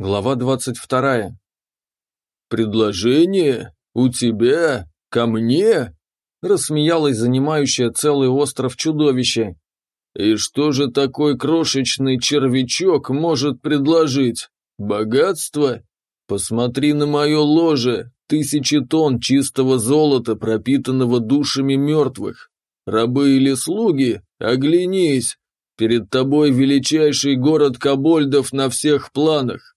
Глава двадцать вторая. «Предложение? У тебя? Ко мне?» Рассмеялась занимающая целый остров чудовище. «И что же такой крошечный червячок может предложить? Богатство? Посмотри на мое ложе, тысячи тонн чистого золота, пропитанного душами мертвых. Рабы или слуги? Оглянись, перед тобой величайший город кобольдов на всех планах.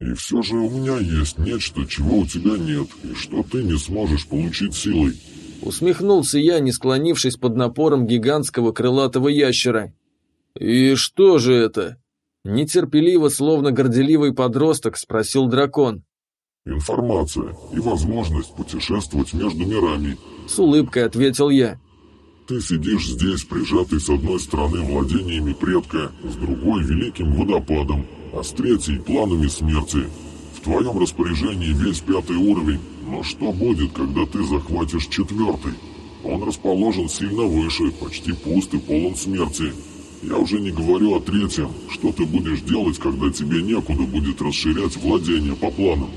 И все же у меня есть нечто, чего у тебя нет, и что ты не сможешь получить силой. Усмехнулся я, не склонившись под напором гигантского крылатого ящера. «И что же это?» Нетерпеливо, словно горделивый подросток, спросил дракон. «Информация и возможность путешествовать между мирами», — с улыбкой ответил я. «Ты сидишь здесь, прижатый с одной стороны владениями предка, с другой — великим водопадом, а с третьей — планами смерти. В твоем распоряжении весь пятый уровень, но что будет, когда ты захватишь четвертый? Он расположен сильно выше, почти пуст и полон смерти. Я уже не говорю о третьем. Что ты будешь делать, когда тебе некуда будет расширять владение по планам?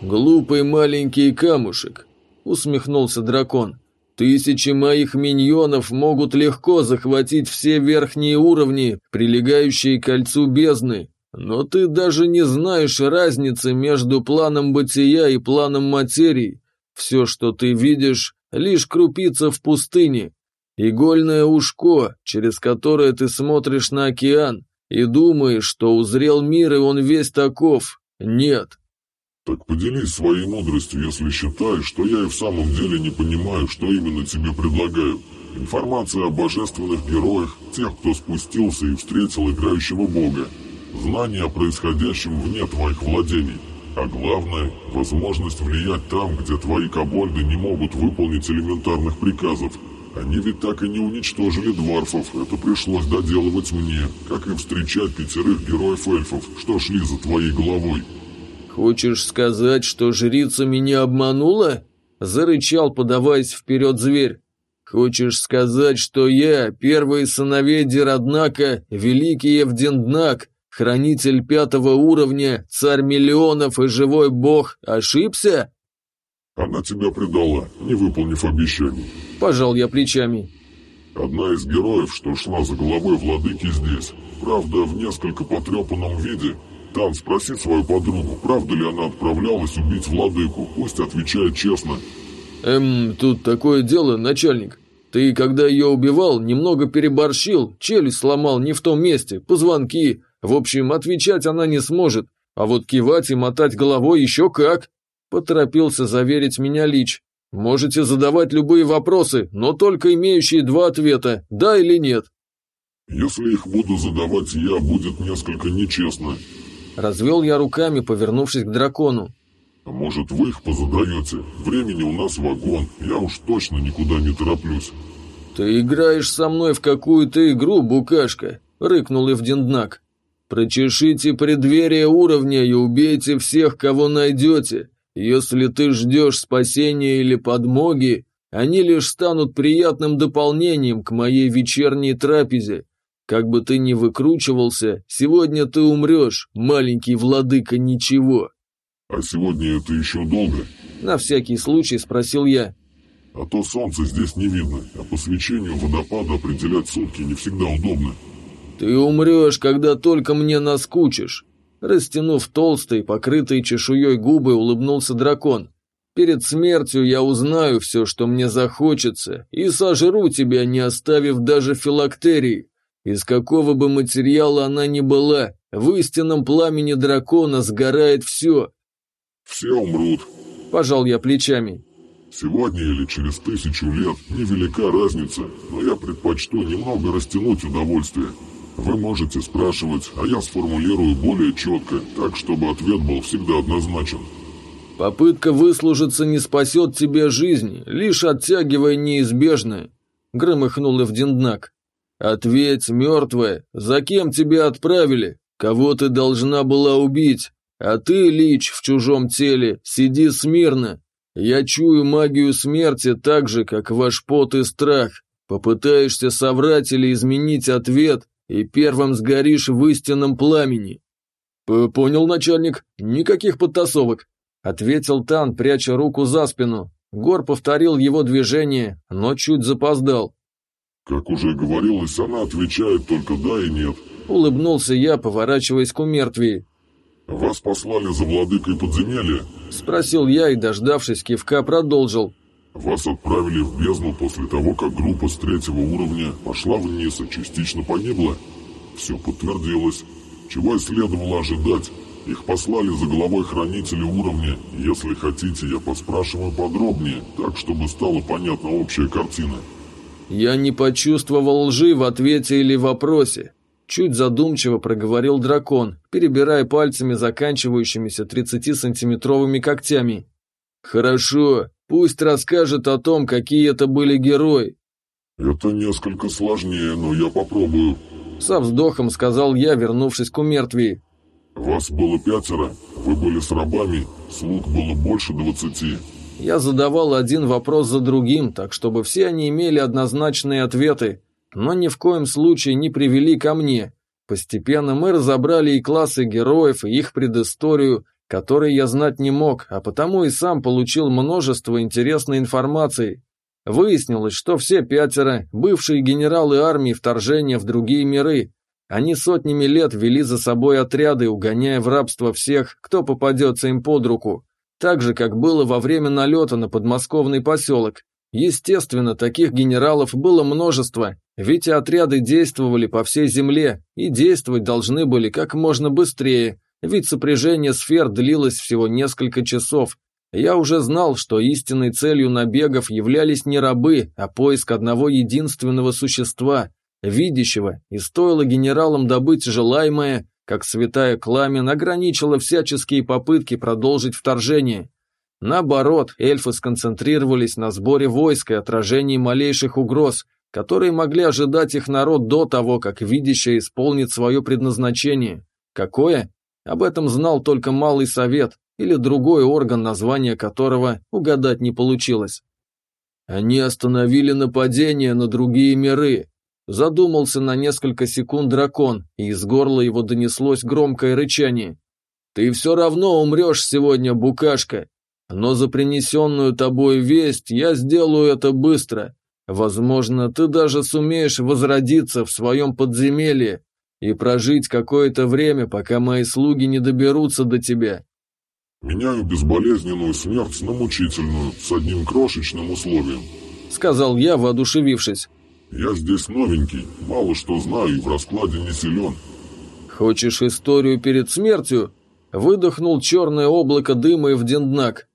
«Глупый маленький камушек», — усмехнулся дракон. «Тысячи моих миньонов могут легко захватить все верхние уровни, прилегающие к кольцу бездны, но ты даже не знаешь разницы между планом бытия и планом материи. Все, что ты видишь, лишь крупица в пустыне. Игольное ушко, через которое ты смотришь на океан и думаешь, что узрел мир и он весь таков. Нет. Так поделись своей мудростью, если считаешь, что я и в самом деле не понимаю, что именно тебе предлагаю. Информация о божественных героях, тех, кто спустился и встретил играющего бога. Знание о происходящем вне твоих владений. А главное, возможность влиять там, где твои кобольды не могут выполнить элементарных приказов. Они ведь так и не уничтожили дворфов, это пришлось доделывать мне, как и встречать пятерых героев-эльфов, что шли за твоей головой. «Хочешь сказать, что жрица меня обманула?» — зарычал, подаваясь вперед зверь. «Хочешь сказать, что я, первый сыновей Дироднака, великий Евденднак, хранитель пятого уровня, царь миллионов и живой бог, ошибся?» «Она тебя предала, не выполнив обещаний». Пожал я плечами. «Одна из героев, что шла за головой владыки здесь, правда, в несколько потрепанном виде. Там спроси свою подругу, правда ли она отправлялась убить владыку, пусть отвечает честно». «Эм, тут такое дело, начальник. Ты, когда ее убивал, немного переборщил, челюсть сломал не в том месте, позвонки, в общем, отвечать она не сможет, а вот кивать и мотать головой еще как. Поторопился заверить меня Лич. Можете задавать любые вопросы, но только имеющие два ответа, да или нет. Если их буду задавать я, будет несколько нечестно. Развел я руками, повернувшись к дракону. А может, вы их позадаете? Времени у нас вагон, я уж точно никуда не тороплюсь. Ты играешь со мной в какую-то игру, букашка, рыкнул Евденднак. Прочешите преддверие уровня и убейте всех, кого найдете. Если ты ждешь спасения или подмоги, они лишь станут приятным дополнением к моей вечерней трапезе. Как бы ты ни выкручивался, сегодня ты умрешь, маленький владыка ничего. А сегодня это еще долго? На всякий случай спросил я. А то солнце здесь не видно, а по свечению водопада определять сутки не всегда удобно. «Ты умрешь, когда только мне наскучишь!» Растянув толстые, покрытые чешуей губы, улыбнулся дракон. «Перед смертью я узнаю все, что мне захочется, и сожру тебя, не оставив даже филактерии. Из какого бы материала она ни была, в истинном пламени дракона сгорает все». «Все умрут», – пожал я плечами. «Сегодня или через тысячу лет невелика разница, но я предпочту немного растянуть удовольствие». Вы можете спрашивать, а я сформулирую более четко, так, чтобы ответ был всегда однозначен. Попытка выслужиться не спасет тебе жизнь, лишь оттягивая неизбежное, громыхнул Эвдинднак. Ответь, мертвая, за кем тебя отправили? Кого ты должна была убить? А ты, Лич, в чужом теле, сиди смирно. Я чую магию смерти так же, как ваш пот и страх. Попытаешься соврать или изменить ответ, и первым сгоришь в истинном пламени. «Понял, начальник, никаких подтасовок», — ответил Тан, пряча руку за спину. Гор повторил его движение, но чуть запоздал. «Как уже говорилось, она отвечает только «да» и «нет». Улыбнулся я, поворачиваясь к умертвии. «Вас послали за владыкой подземелья?» Спросил я и, дождавшись кивка, продолжил. «Вас отправили в бездну после того, как группа с третьего уровня пошла вниз и частично погибла. Все подтвердилось. Чего и следовало ожидать. Их послали за головой хранителя уровня. Если хотите, я поспрашиваю подробнее, так, чтобы стала понятна общая картина». Я не почувствовал лжи в ответе или вопросе. Чуть задумчиво проговорил дракон, перебирая пальцами заканчивающимися 30-сантиметровыми когтями. «Хорошо, пусть расскажет о том, какие это были герои». «Это несколько сложнее, но я попробую», — со вздохом сказал я, вернувшись к умертвии. «Вас было пятеро, вы были с рабами, слуг было больше двадцати». Я задавал один вопрос за другим, так чтобы все они имели однозначные ответы, но ни в коем случае не привели ко мне. Постепенно мы разобрали и классы героев, и их предысторию, которой я знать не мог, а потому и сам получил множество интересной информации. Выяснилось, что все пятеро – бывшие генералы армии вторжения в другие миры. Они сотнями лет вели за собой отряды, угоняя в рабство всех, кто попадется им под руку. Так же, как было во время налета на подмосковный поселок. Естественно, таких генералов было множество, ведь отряды действовали по всей земле и действовать должны были как можно быстрее, ведь сопряжение сфер длилось всего несколько часов. Я уже знал, что истинной целью набегов являлись не рабы, а поиск одного единственного существа, видящего, и стоило генералам добыть желаемое, как святая Кламен ограничила всяческие попытки продолжить вторжение. Наоборот, эльфы сконцентрировались на сборе войск и отражении малейших угроз, которые могли ожидать их народ до того, как видящее исполнит свое предназначение. Какое? Об этом знал только Малый Совет или другой орган, название которого угадать не получилось. Они остановили нападение на другие миры, Задумался на несколько секунд дракон, и из горла его донеслось громкое рычание. «Ты все равно умрешь сегодня, букашка, но за принесенную тобой весть я сделаю это быстро. Возможно, ты даже сумеешь возродиться в своем подземелье и прожить какое-то время, пока мои слуги не доберутся до тебя». «Меняю безболезненную смерть на мучительную, с одним крошечным условием», — сказал я, воодушевившись. Я здесь новенький, мало что знаю и в раскладе не силен. Хочешь историю перед смертью? Выдохнул черное облако дыма и в денднак.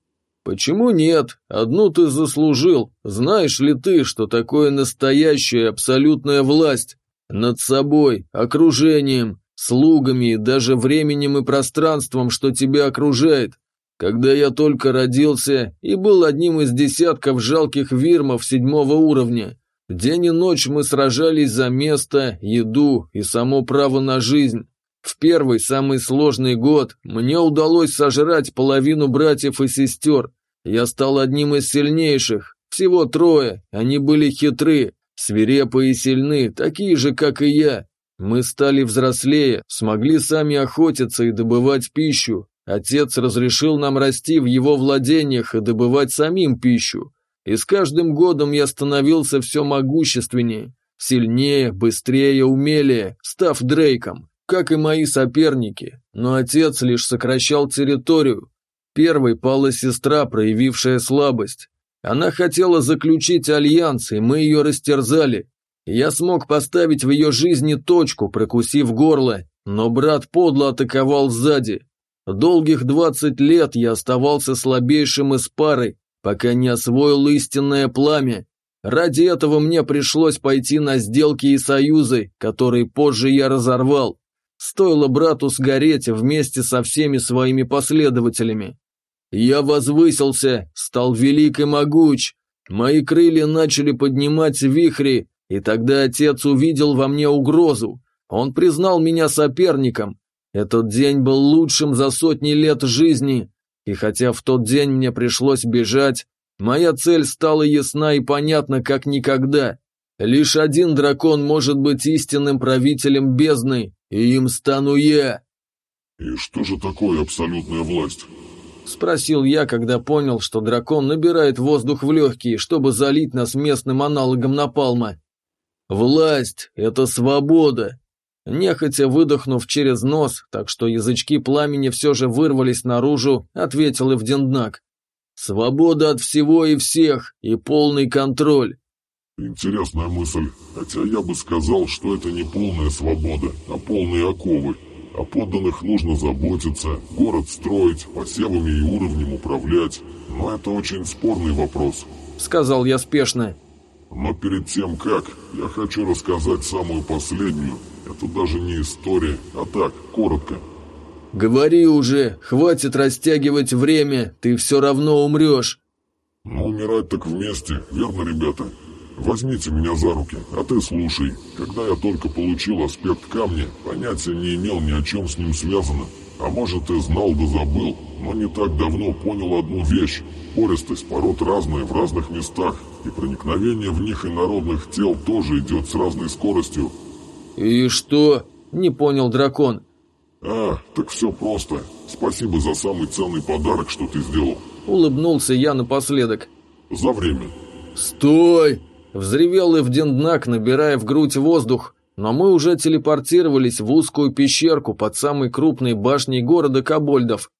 Почему нет? Одну ты заслужил. Знаешь ли ты, что такое настоящая абсолютная власть? Над собой, окружением, слугами даже временем и пространством, что тебя окружает. Когда я только родился и был одним из десятков жалких вирмов седьмого уровня, День и ночь мы сражались за место, еду и само право на жизнь. В первый, самый сложный год мне удалось сожрать половину братьев и сестер. Я стал одним из сильнейших. Всего трое. Они были хитры, свирепы и сильны, такие же, как и я. Мы стали взрослее, смогли сами охотиться и добывать пищу. Отец разрешил нам расти в его владениях и добывать самим пищу. И с каждым годом я становился все могущественнее, сильнее, быстрее, умелее, став Дрейком, как и мои соперники, но отец лишь сокращал территорию. Первой пала сестра, проявившая слабость. Она хотела заключить альянс, и мы ее растерзали. Я смог поставить в ее жизни точку, прокусив горло, но брат подло атаковал сзади. Долгих двадцать лет я оставался слабейшим из пары, пока не освоил истинное пламя. Ради этого мне пришлось пойти на сделки и союзы, которые позже я разорвал. Стоило брату сгореть вместе со всеми своими последователями. Я возвысился, стал велик и могуч. Мои крылья начали поднимать вихри, и тогда отец увидел во мне угрозу. Он признал меня соперником. Этот день был лучшим за сотни лет жизни, и хотя в тот день мне пришлось бежать, моя цель стала ясна и понятна как никогда. Лишь один дракон может быть истинным правителем бездны, и им стану я. И что же такое абсолютная власть? Спросил я, когда понял, что дракон набирает воздух в легкие, чтобы залить нас местным аналогом напалма. «Власть — это свобода!» Нехотя выдохнув через нос, так что язычки пламени все же вырвались наружу, ответил Евденднак. «Свобода от всего и всех, и полный контроль». Интересная мысль, хотя я бы сказал, что это не полная свобода, а полные оковы. О подданных нужно заботиться, город строить, посевами и уровнем управлять. Но это очень спорный вопрос. Сказал я спешно. Но перед тем как, я хочу рассказать самую последнюю, это даже не история, а так, коротко. «Говори уже, хватит растягивать время, ты все равно умрешь». «Ну, умирать так вместе, верно, ребята? Возьмите меня за руки, а ты слушай. Когда я только получил аспект камня, понятия не имел ни о чем с ним связано. А может, и знал да забыл, но не так давно понял одну вещь. Пористость пород разная в разных местах, и проникновение в них инородных тел тоже идет с разной скоростью, «И что?» – не понял дракон. «А, так все просто. Спасибо за самый ценный подарок, что ты сделал». Улыбнулся я напоследок. «За время». «Стой!» – взревел Эвденднак, набирая в грудь воздух. Но мы уже телепортировались в узкую пещерку под самой крупной башней города Кабольдов.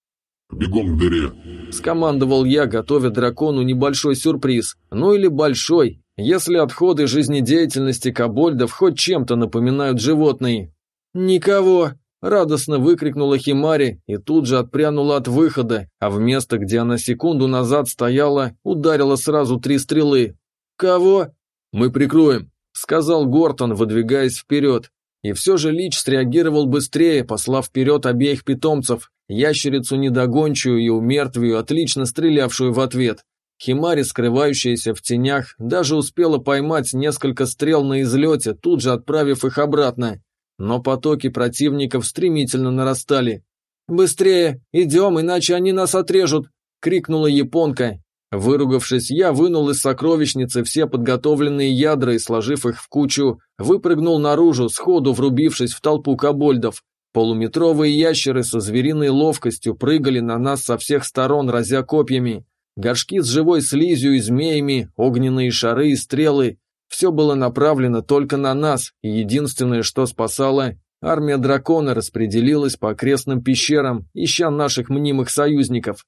«Бегом к дыре!» – скомандовал я, готовя дракону небольшой сюрприз. Ну или большой, если отходы жизнедеятельности кобольдов хоть чем-то напоминают животные. «Никого!» – радостно выкрикнула Химари и тут же отпрянула от выхода, а в место, где она секунду назад стояла, ударила сразу три стрелы. «Кого?» «Мы прикроем», – сказал Гортон, выдвигаясь вперед. И все же Лич среагировал быстрее, послав вперед обеих питомцев, ящерицу недогончую и умертвию, отлично стрелявшую в ответ. Химари, скрывающаяся в тенях, даже успела поймать несколько стрел на излете, тут же отправив их обратно. Но потоки противников стремительно нарастали. «Быстрее! Идем, иначе они нас отрежут!» — крикнула японка. Выругавшись, я вынул из сокровищницы все подготовленные ядра и, сложив их в кучу, выпрыгнул наружу, сходу врубившись в толпу кобольдов. Полуметровые ящеры со звериной ловкостью прыгали на нас со всех сторон, разя копьями. Горшки с живой слизью и змеями, огненные шары и стрелы – все было направлено только на нас, и единственное, что спасало – армия дракона распределилась по окрестным пещерам, ища наших мнимых союзников.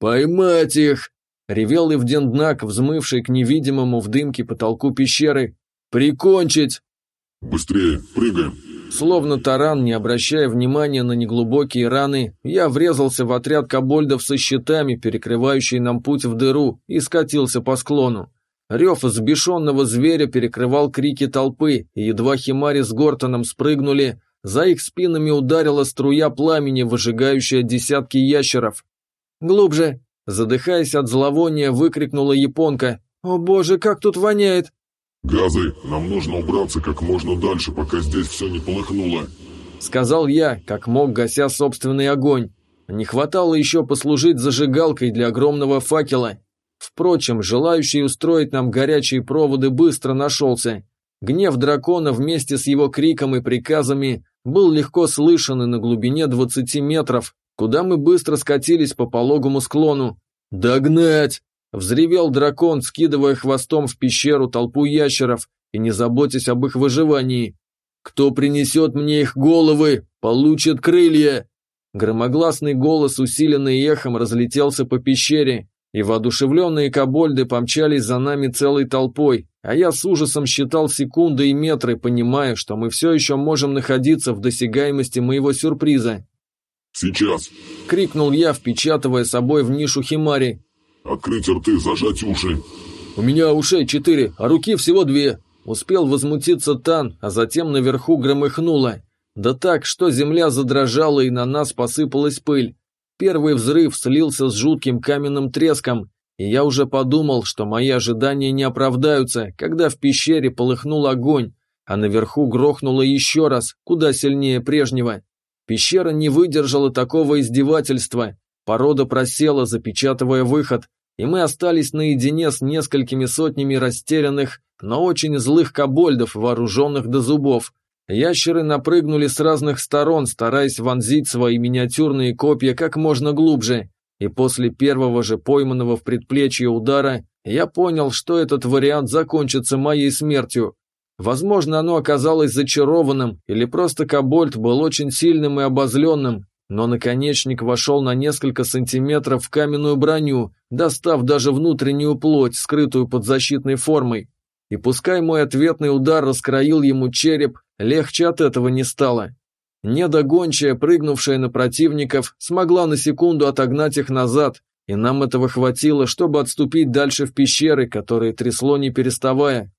«Поймать их!» – ревел Евденднак, взмывший к невидимому в дымке потолку пещеры. «Прикончить!» «Быстрее, прыгаем!» Словно таран, не обращая внимания на неглубокие раны, я врезался в отряд кобольдов со щитами, перекрывающий нам путь в дыру, и скатился по склону. Рев взбешенного зверя перекрывал крики толпы, и едва Химари с Гортоном спрыгнули, за их спинами ударила струя пламени, выжигающая десятки ящеров. «Глубже!» Задыхаясь от зловония, выкрикнула японка. «О боже, как тут воняет!» «Газы, нам нужно убраться как можно дальше, пока здесь все не полыхнуло», — сказал я, как мог, гася собственный огонь. Не хватало еще послужить зажигалкой для огромного факела. Впрочем, желающий устроить нам горячие проводы быстро нашелся. Гнев дракона вместе с его криком и приказами был легко слышен и на глубине 20 метров, куда мы быстро скатились по пологому склону. «Догнать!» Взревел дракон, скидывая хвостом в пещеру толпу ящеров и не заботясь об их выживании. «Кто принесет мне их головы, получит крылья!» Громогласный голос, усиленный эхом, разлетелся по пещере, и воодушевленные кобольды помчались за нами целой толпой, а я с ужасом считал секунды и метры, понимая, что мы все еще можем находиться в досягаемости моего сюрприза. «Сейчас!» — крикнул я, впечатывая собой в нишу Химари. Открыть рты, зажать уши. У меня ушей четыре, а руки всего две. Успел возмутиться Тан, а затем наверху громыхнуло. Да так, что земля задрожала и на нас посыпалась пыль. Первый взрыв слился с жутким каменным треском, и я уже подумал, что мои ожидания не оправдаются, когда в пещере полыхнул огонь, а наверху грохнуло еще раз, куда сильнее прежнего. Пещера не выдержала такого издевательства, Порода просела, запечатывая выход, и мы остались наедине с несколькими сотнями растерянных, но очень злых кобольдов, вооруженных до зубов. Ящеры напрыгнули с разных сторон, стараясь вонзить свои миниатюрные копья как можно глубже, и после первого же пойманного в предплечье удара я понял, что этот вариант закончится моей смертью. Возможно, оно оказалось зачарованным, или просто Кобольд был очень сильным и обозленным, но наконечник вошел на несколько сантиметров в каменную броню, достав даже внутреннюю плоть, скрытую под защитной формой. И пускай мой ответный удар раскроил ему череп, легче от этого не стало. Недогончая, прыгнувшая на противников, смогла на секунду отогнать их назад, и нам этого хватило, чтобы отступить дальше в пещеры, которые трясло не переставая.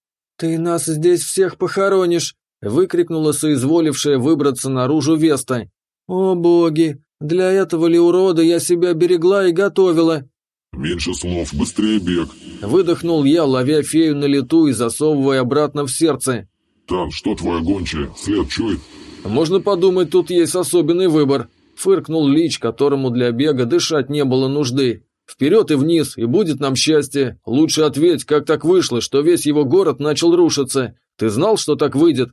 «Ты нас здесь всех похоронишь!» — выкрикнула соизволившая выбраться наружу Веста. «О боги! Для этого ли урода я себя берегла и готовила?» «Меньше слов, быстрее бег!» Выдохнул я, ловя фею на лету и засовывая обратно в сердце. «Тан, что твоя гончая? След чует?» «Можно подумать, тут есть особенный выбор», — фыркнул Лич, которому для бега дышать не было нужды. «Вперед и вниз, и будет нам счастье. Лучше ответь, как так вышло, что весь его город начал рушиться. Ты знал, что так выйдет?»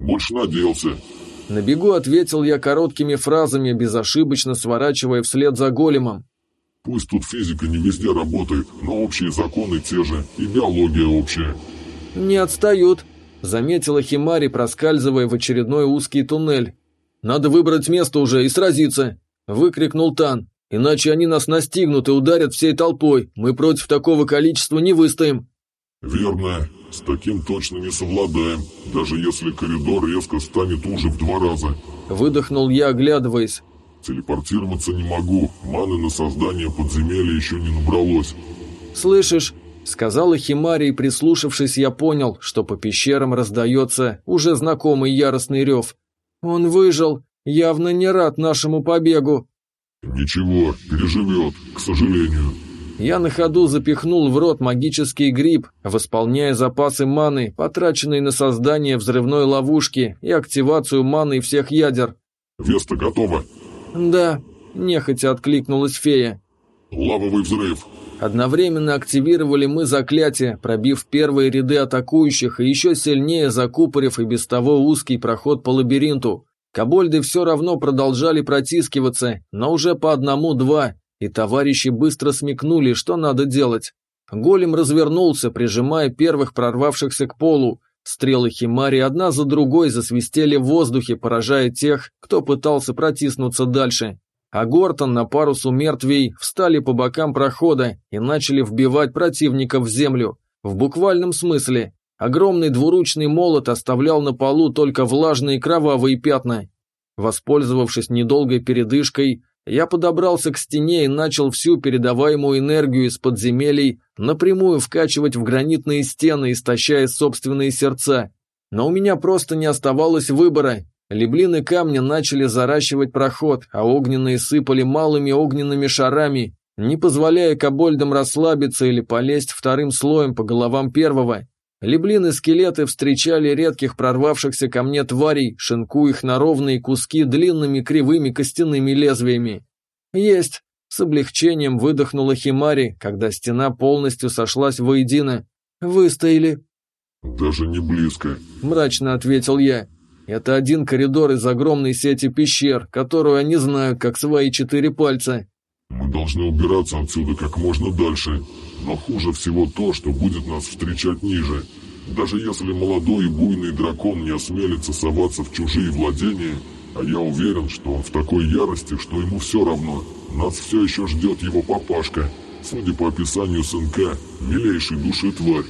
«Больше надеялся». На бегу ответил я короткими фразами, безошибочно сворачивая вслед за големом. Пусть тут физика не везде работает, но общие законы те же, и биология общая. Не отстают, заметила Химари, проскальзывая в очередной узкий туннель. Надо выбрать место уже и сразиться, выкрикнул Тан. Иначе они нас настигнут и ударят всей толпой. Мы против такого количества не выстоим. Верно. С таким точно не совладаем, даже если коридор резко станет уже в два раза. Выдохнул я, оглядываясь. Телепортироваться не могу, маны на создание подземелья еще не набралось. «Слышишь?» — сказала Химари, и прислушавшись, я понял, что по пещерам раздается уже знакомый яростный рев. «Он выжил, явно не рад нашему побегу». «Ничего, переживет, к сожалению». Я на ходу запихнул в рот магический гриб, восполняя запасы маны, потраченные на создание взрывной ловушки и активацию маны всех ядер. «Веста готова?» «Да», – нехотя откликнулась фея. «Лавовый взрыв». Одновременно активировали мы заклятие, пробив первые ряды атакующих и еще сильнее закупорив и без того узкий проход по лабиринту. Кобольды все равно продолжали протискиваться, но уже по одному-два, и товарищи быстро смекнули, что надо делать. Голем развернулся, прижимая первых прорвавшихся к полу, Стрелы Химари одна за другой засвистели в воздухе, поражая тех, кто пытался протиснуться дальше. А Гортон на парусу мертвей встали по бокам прохода и начали вбивать противников в землю. В буквальном смысле. Огромный двуручный молот оставлял на полу только влажные кровавые пятна. Воспользовавшись недолгой передышкой, я подобрался к стене и начал всю передаваемую энергию из подземелий напрямую вкачивать в гранитные стены, истощая собственные сердца. Но у меня просто не оставалось выбора. Леблины камня начали заращивать проход, а огненные сыпали малыми огненными шарами, не позволяя кобольдам расслабиться или полезть вторым слоем по головам первого. Леблины-скелеты встречали редких прорвавшихся ко мне тварей, шинкуя их на ровные куски длинными кривыми костяными лезвиями. «Есть!» — с облегчением выдохнула Химари, когда стена полностью сошлась воедино. «Выстояли!» «Даже не близко», — мрачно ответил я. «Это один коридор из огромной сети пещер, которую они знают, как свои четыре пальца». «Мы должны убираться отсюда как можно дальше», но хуже всего то, что будет нас встречать ниже. Даже если молодой и буйный дракон не осмелится соваться в чужие владения, а я уверен, что он в такой ярости, что ему все равно, нас все еще ждет его папашка, судя по описанию сынка, милейшей души тварь.